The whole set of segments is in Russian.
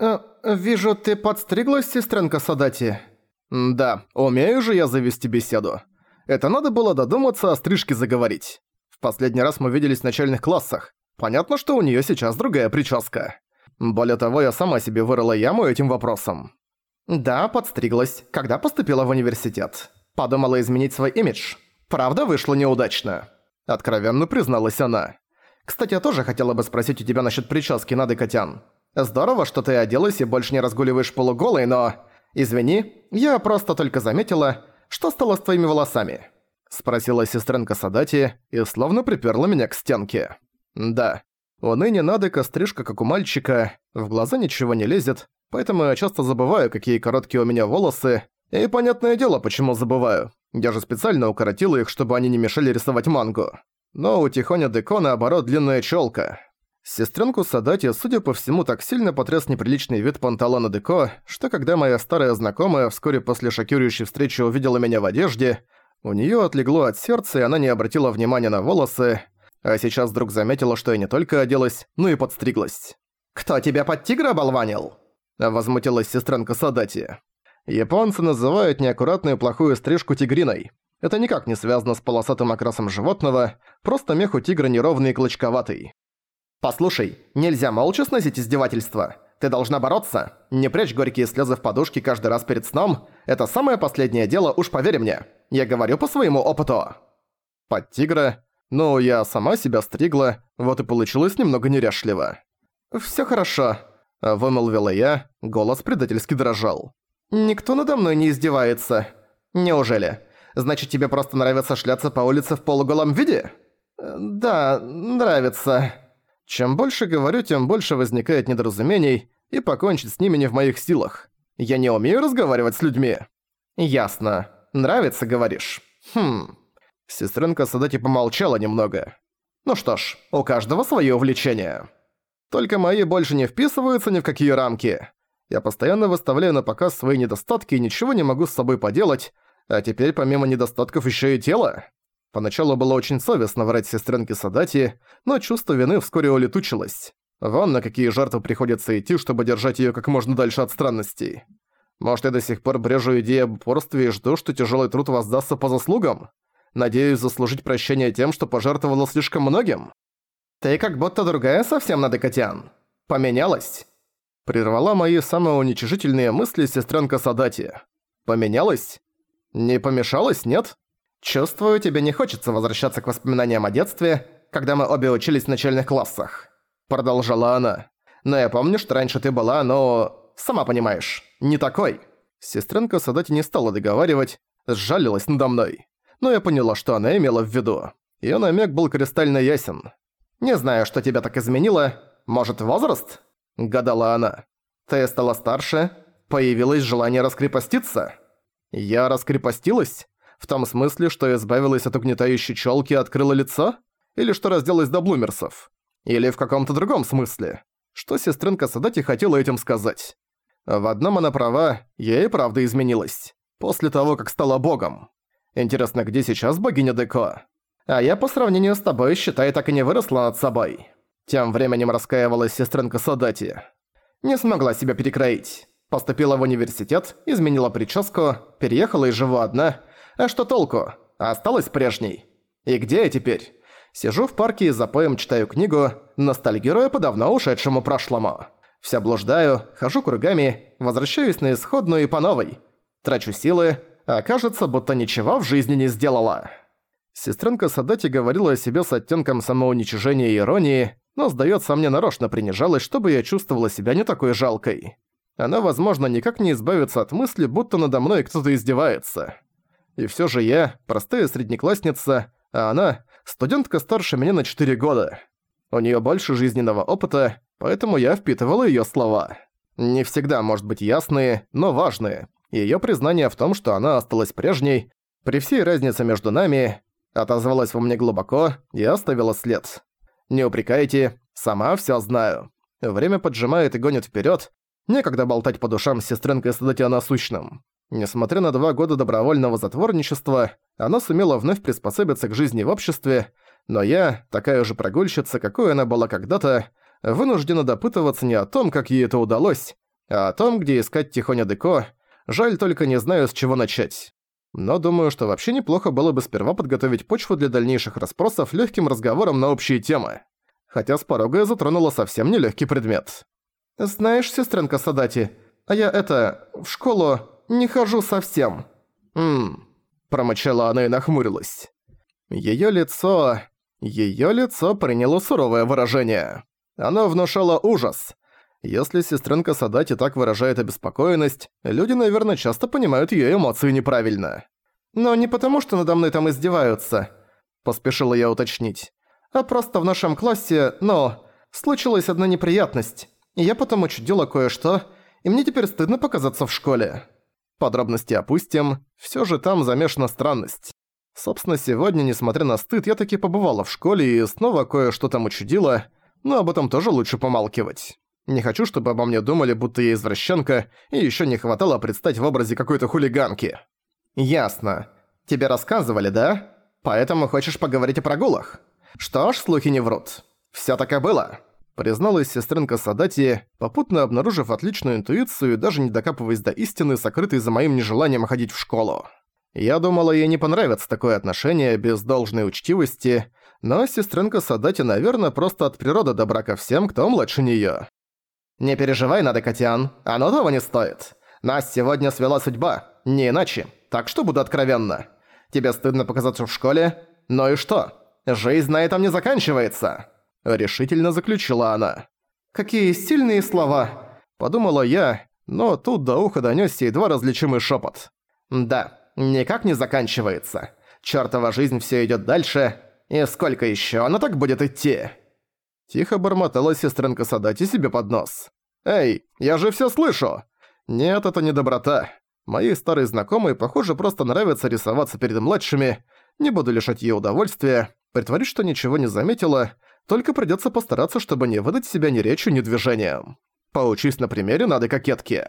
Э, вижу, ты подстриглась, сестренка Садати? Да, умею же я завести беседу. Это надо было додуматься о стрижке заговорить. В последний раз мы виделись в начальных классах. Понятно, что у неё сейчас другая прическа. Более того, я сама себе вырыла яму этим вопросом. Да, подстриглась, когда поступила в университет. Подумала изменить свой имидж. Правда, вышло неудачно. Откровенно призналась она. Кстати, я тоже хотела бы спросить у тебя насчет прически, Нады Котян. Здорово, что ты оделась и больше не разгуливаешь полуголой, но... Извини, я просто только заметила, что стало с твоими волосами. Спросила сестренка Садати и словно приперла меня к стенке. Да, у ныне Надека стрижка как у мальчика, в глаза ничего не лезет, поэтому я часто забываю, какие короткие у меня волосы, и понятное дело, почему забываю. Я же специально укоротила их, чтобы они не мешали рисовать мангу. Но у Тихоня Деко, наоборот, длинная чёлка. Сестренку Садати, судя по всему, так сильно потряс неприличный вид панталона Деко, что когда моя старая знакомая вскоре после шокирующей встречи увидела меня в одежде, у неё отлегло от сердца, и она не обратила внимания на волосы, а сейчас вдруг заметила, что я не только оделась, но и подстриглась. «Кто тебя под тигра оболванил?» Возмутилась сестренка Садати. Японцы называют неаккуратную плохую стрижку тигриной. Это никак не связано с полосатым окрасом животного, просто мех у тигра неровный и клочковатый. «Послушай, нельзя молча сносить издевательства. Ты должна бороться. Не прячь горькие слезы в подушке каждый раз перед сном. Это самое последнее дело, уж поверь мне. Я говорю по своему опыту». Под тигра. Ну, я сама себя стригла, вот и получилось немного неряшливо. «Всё хорошо», — вымолвила я, голос предательски дрожал. «Никто надо мной не издевается. Неужели?» Значит, тебе просто нравится шляться по улице в полуголом виде? Да, нравится. Чем больше говорю, тем больше возникает недоразумений, и покончить с ними не в моих силах. Я не умею разговаривать с людьми. Ясно. Нравится, говоришь? Хм. Сестренка Садати помолчала немного. Ну что ж, у каждого свое увлечение. Только мои больше не вписываются ни в какие рамки. Я постоянно выставляю на показ свои недостатки и ничего не могу с собой поделать, а теперь помимо недостатков еще и тело. Поначалу было очень совестно врать сестренке Садати, но чувство вины вскоре улетучилось. Вон на какие жертвы приходится идти, чтобы держать её как можно дальше от странностей. Может, я до сих пор брежу идею об упорстве и жду, что тяжелый труд воздастся по заслугам? Надеюсь заслужить прощение тем, что пожертвовала слишком многим? Ты как будто другая совсем, Надекатян. Поменялась? Прервала мои самоуничижительные мысли сестренка Садати. Поменялась? Не помешалось, нет? Чувствую, тебе не хочется возвращаться к воспоминаниям о детстве, когда мы обе учились в начальных классах. Продолжала она. Но я помню, что раньше ты была, но... Сама понимаешь, не такой. Сестренка Садати не стала договаривать, сжалилась надо мной. Но я поняла, что она имела в виду. Её намек был кристально ясен. «Не знаю, что тебя так изменило. Может, возраст?» – гадала она. «Ты стала старше? Появилось желание раскрепоститься?» Я раскрепостилась? В том смысле, что избавилась от угнетающей чёлки и открыла лицо? Или что разделась до блумерсов? Или в каком-то другом смысле? Что сестренка Садати хотела этим сказать? В одном она права, и правда изменилась. После того, как стала богом. Интересно, где сейчас богиня Деко? А я по сравнению с тобой, считай, так и не выросла над собой. Тем временем раскаивалась сестренка Садати. Не смогла себя перекроить. Поступила в университет, изменила прическу, переехала и живу одна. А что толку? Осталась прежней. И где я теперь? Сижу в парке и за поем читаю книгу, ностальгируя по давно ушедшему прошлому. Вся блуждаю, хожу кругами, возвращаюсь на исходную и по новой. Трачу силы, а кажется, будто ничего в жизни не сделала. Сестренка Садати говорила о себе с оттенком самоуничижения и иронии, но, сдается мне, нарочно принижалась, чтобы я чувствовала себя не такой жалкой она, возможно, никак не избавится от мысли, будто надо мной кто-то издевается. И всё же я, простая среднеклассница, а она – студентка старше меня на 4 года. У неё больше жизненного опыта, поэтому я впитывала её слова. Не всегда, может быть, ясные, но важные. Её признание в том, что она осталась прежней, при всей разнице между нами, отозвалась во мне глубоко и оставила след. Не упрекайте, сама всё знаю. Время поджимает и гонит вперёд, Некогда болтать по душам с сестренкой о насущном. Несмотря на два года добровольного затворничества, она сумела вновь приспособиться к жизни в обществе, но я, такая же прогульщица, какой она была когда-то, вынуждена допытываться не о том, как ей это удалось, А о том, где искать Тихоня Деко, жаль только не знаю, с чего начать. Но думаю, что вообще неплохо было бы сперва подготовить почву для дальнейших расспросов легким разговором на общие темы. Хотя с порога я затронула совсем нелегкий предмет. «Знаешь, сестренка Садати, а я это... в школу не хожу совсем». «Ммм...» промычала она и нахмурилась. Её лицо... Её лицо приняло суровое выражение. Оно внушало ужас. Если сестренка Садати так выражает обеспокоенность, люди, наверное, часто понимают её эмоции неправильно. «Но не потому, что надо мной там издеваются», – поспешила я уточнить. «А просто в нашем классе, ну, случилась одна неприятность, и я потом учудила кое-что, и мне теперь стыдно показаться в школе». Подробности опустим, всё же там замешана странность. Собственно, сегодня, несмотря на стыд, я таки побывала в школе и снова кое-что там учудила, но об этом тоже лучше помалкивать. Не хочу, чтобы обо мне думали, будто я извращенка, и ещё не хватало предстать в образе какой-то хулиганки. Ясно. Тебе рассказывали, да? Поэтому хочешь поговорить о прогулах? Что ж, слухи не врут. Всё так и было. Призналась сестренка Садати, попутно обнаружив отличную интуицию и даже не докапываясь до истины, сокрытой за моим нежеланием ходить в школу. Я думала, ей не понравится такое отношение без должной учтивости, но сестренка Садати, наверное, просто от природы добра ко всем, кто младше неё. «Не переживай, Надекатян, оно того не стоит. Нас сегодня свела судьба, не иначе, так что буду откровенна. Тебе стыдно показаться в школе? Ну и что? Жизнь на этом не заканчивается!» Решительно заключила она. «Какие сильные слова!» Подумала я, но тут до уха донёсся едва различимый шепот. «Да, никак не заканчивается. Чёртова жизнь всё идёт дальше, и сколько ещё она так будет идти?» Тихо бормотала сестренка Садати себе под нос. «Эй, я же всё слышу!» «Нет, это не доброта. Моей старой знакомой, похоже, просто нравится рисоваться перед младшими. Не буду лишать её удовольствия, притворюсь, что ничего не заметила, только придётся постараться, чтобы не выдать себя ни речью, ни движением. Поучись на примере надо кокетки.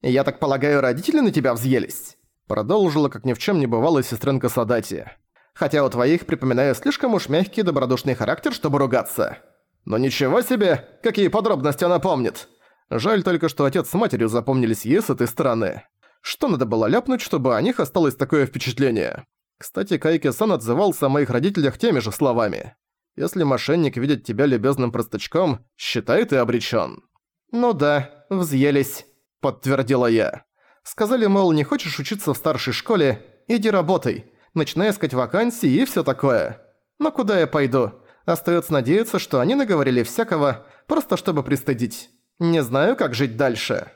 «Я так полагаю, родители на тебя взъелись?» Продолжила, как ни в чем не бывало, сестренка Садати. «Хотя у твоих, припоминаю, слишком уж мягкий добродушный характер, чтобы ругаться. Но ничего себе, какие подробности она помнит!» Жаль только, что отец с матерью запомнились ей с этой стороны. Что надо было ляпнуть, чтобы о них осталось такое впечатление? Кстати, Кайки-сан отзывался о моих родителях теми же словами. «Если мошенник видит тебя любезным простачком, считай ты обречён». «Ну да, взъелись», — подтвердила я. Сказали, мол, не хочешь учиться в старшей школе, иди работай, начинай искать вакансии и всё такое. Но куда я пойду? Остаётся надеяться, что они наговорили всякого, просто чтобы пристыдить. Не знаю, как жить дальше.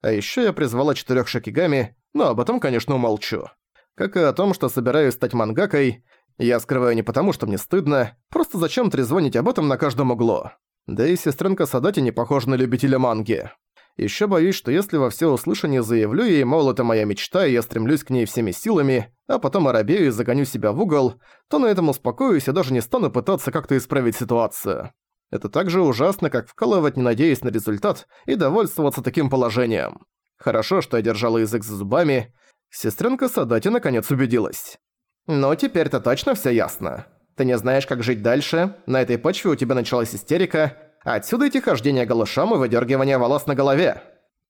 А ещё я призвала четырёх шакигами, но об этом, конечно, умолчу. Как и о том, что собираюсь стать мангакой, я скрываю не потому, что мне стыдно, просто зачем трезвонить об этом на каждом углу. Да и сестренка Садати не похожа на любителя манги. Ещё боюсь, что если во всеуслышание заявлю ей, мол, это моя мечта, и я стремлюсь к ней всеми силами, а потом оробею и загоню себя в угол, то на этом успокоюсь и даже не стану пытаться как-то исправить ситуацию. Это так же ужасно, как вкалывать, не надеясь на результат, и довольствоваться таким положением. Хорошо, что я держала язык за зубами. Сестренка Садати наконец убедилась. «Ну, теперь-то точно всё ясно. Ты не знаешь, как жить дальше, на этой почве у тебя началась истерика, Отсюда эти хождения голышом и выдергивание волос на голове.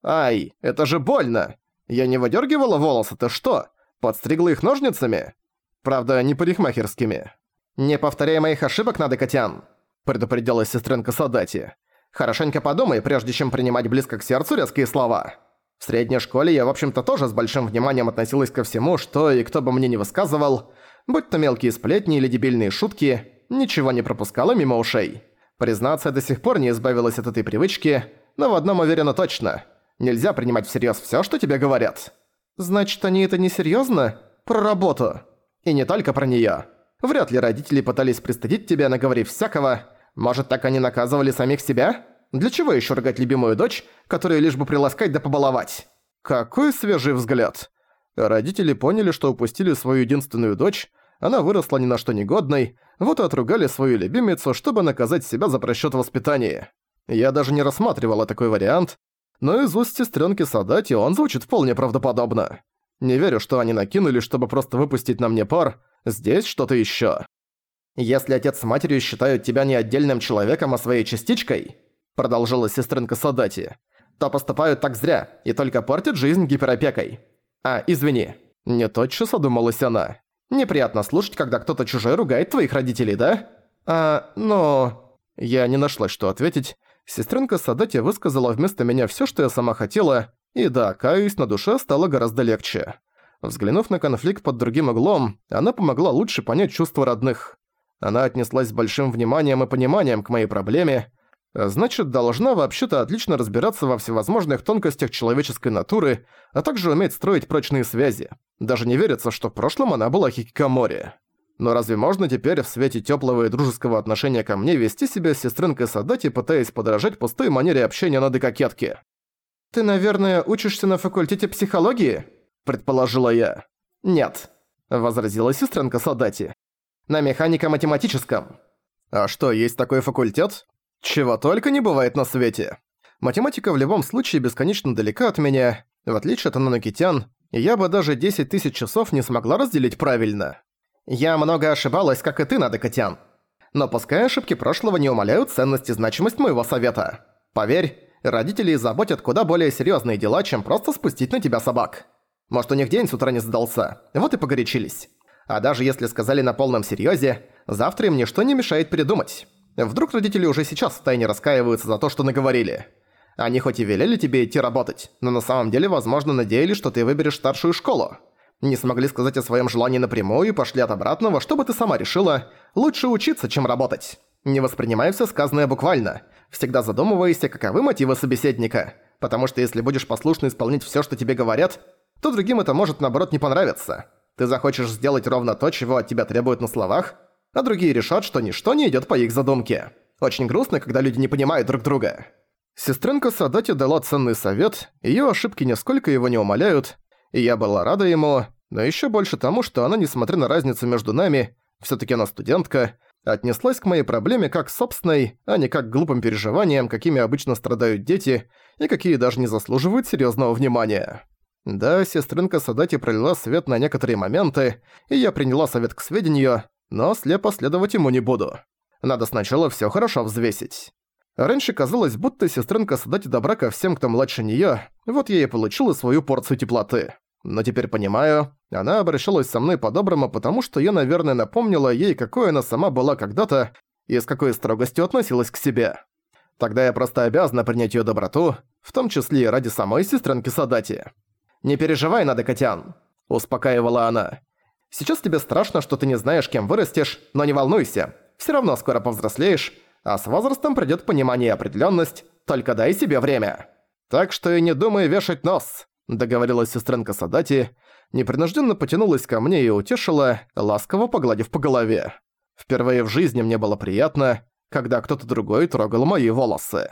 Ай, это же больно. Я не выдергивала волосы, ты что? Подстригла их ножницами? Правда, не парикмахерскими. Не повторяй моих ошибок, надо, Котян, предупредила сестренка Садати. Хорошенько подумай, прежде чем принимать близко к сердцу резкие слова. В средней школе я, в общем-то, тоже с большим вниманием относилась ко всему, что и кто бы мне не высказывал, будь то мелкие сплетни или дебильные шутки, ничего не пропускала мимо ушей. Признаться, я до сих пор не избавилась от этой привычки, но в одном уверена точно. Нельзя принимать всерьёз всё, что тебе говорят. Значит, они это не серьёзно? Про работу. И не только про неё. Вряд ли родители пытались пристыдить тебя, наговорив всякого. Может, так они наказывали самих себя? Для чего ещё ругать любимую дочь, которую лишь бы приласкать да побаловать? Какой свежий взгляд. Родители поняли, что упустили свою единственную дочь, она выросла ни на что негодной, вот и отругали свою любимицу, чтобы наказать себя за просчёт воспитания. Я даже не рассматривала такой вариант, но из уст сестрёнки Садати он звучит вполне правдоподобно. Не верю, что они накинули, чтобы просто выпустить на мне пар. Здесь что-то ещё. «Если отец с матерью считают тебя не отдельным человеком, а своей частичкой», продолжила сестренка Садати, то поступают так зря и только портят жизнь гиперопекой. А, извини. Не тотчас одумалась она. Неприятно слушать, когда кто-то чужой ругает твоих родителей, да? А, но... Я не нашла, что ответить. Сестренка Садати высказала вместо меня всё, что я сама хотела, и да, каюсь, на душе стало гораздо легче. Взглянув на конфликт под другим углом, она помогла лучше понять чувства родных. Она отнеслась с большим вниманием и пониманием к моей проблеме, значит, должна вообще-то отлично разбираться во всевозможных тонкостях человеческой натуры, а также уметь строить прочные связи. Даже не верится, что в прошлом она была хикикамори. Но разве можно теперь в свете тёплого и дружеского отношения ко мне вести себя с сестрынкой Садати, пытаясь подражать пустой манере общения над кокетки? «Ты, наверное, учишься на факультете психологии?» – предположила я. «Нет», – возразила сестренка Садати. «На механико-математическом». «А что, есть такой факультет?» Чего только не бывает на свете. Математика в любом случае бесконечно далека от меня, в отличие от ананокитян, я бы даже 10 тысяч часов не смогла разделить правильно. Я много ошибалась, как и ты, Надокотян. Но пускай ошибки прошлого не умаляют ценность и значимость моего совета. Поверь, родители заботят куда более серьезные дела, чем просто спустить на тебя собак. Может, у них день с утра не сдался, вот и погорячились. А даже если сказали на полном серьезе, завтра им ничто не мешает передумать. Вдруг родители уже сейчас втайне раскаиваются за то, что наговорили. Они хоть и велели тебе идти работать, но на самом деле, возможно, надеялись, что ты выберешь старшую школу. Не смогли сказать о своем желании напрямую и пошли от обратного, чтобы ты сама решила, лучше учиться, чем работать. Не воспринимай все сказанное буквально. Всегда задумывайся, каковы мотивы собеседника. Потому что если будешь послушно исполнять все, что тебе говорят, то другим это может, наоборот, не понравиться. Ты захочешь сделать ровно то, чего от тебя требуют на словах, а другие решат, что ничто не идёт по их задумке. Очень грустно, когда люди не понимают друг друга. Сестренка Садати дала ценный совет, её ошибки нисколько его не умаляют, и я была рада ему, но ещё больше тому, что она, несмотря на разницу между нами, всё-таки она студентка, отнеслась к моей проблеме как к собственной, а не как к глупым переживаниям, какими обычно страдают дети, и какие даже не заслуживают серьёзного внимания. Да, сестренка Садати пролила свет на некоторые моменты, и я приняла совет к сведению, но слепо следовать ему не буду. Надо сначала всё хорошо взвесить. Раньше казалось, будто сестренка Садати добра ко всем, кто младше неё, вот я и получила свою порцию теплоты. Но теперь понимаю, она обращалась со мной по-доброму, потому что я, наверное, напомнила ей, какой она сама была когда-то и с какой строгостью относилась к себе. Тогда я просто обязана принять её доброту, в том числе и ради самой сестренки Садати. «Не переживай, Надо Котян», – успокаивала она. Сейчас тебе страшно, что ты не знаешь, кем вырастешь, но не волнуйся. Все равно скоро повзрослеешь, а с возрастом придёт понимание и определённость, только дай себе время. Так что и не думай вешать нос, договорилась сестренка Садати, непринужденно потянулась ко мне и утешила, ласково погладив по голове. Впервые в жизни мне было приятно, когда кто-то другой трогал мои волосы.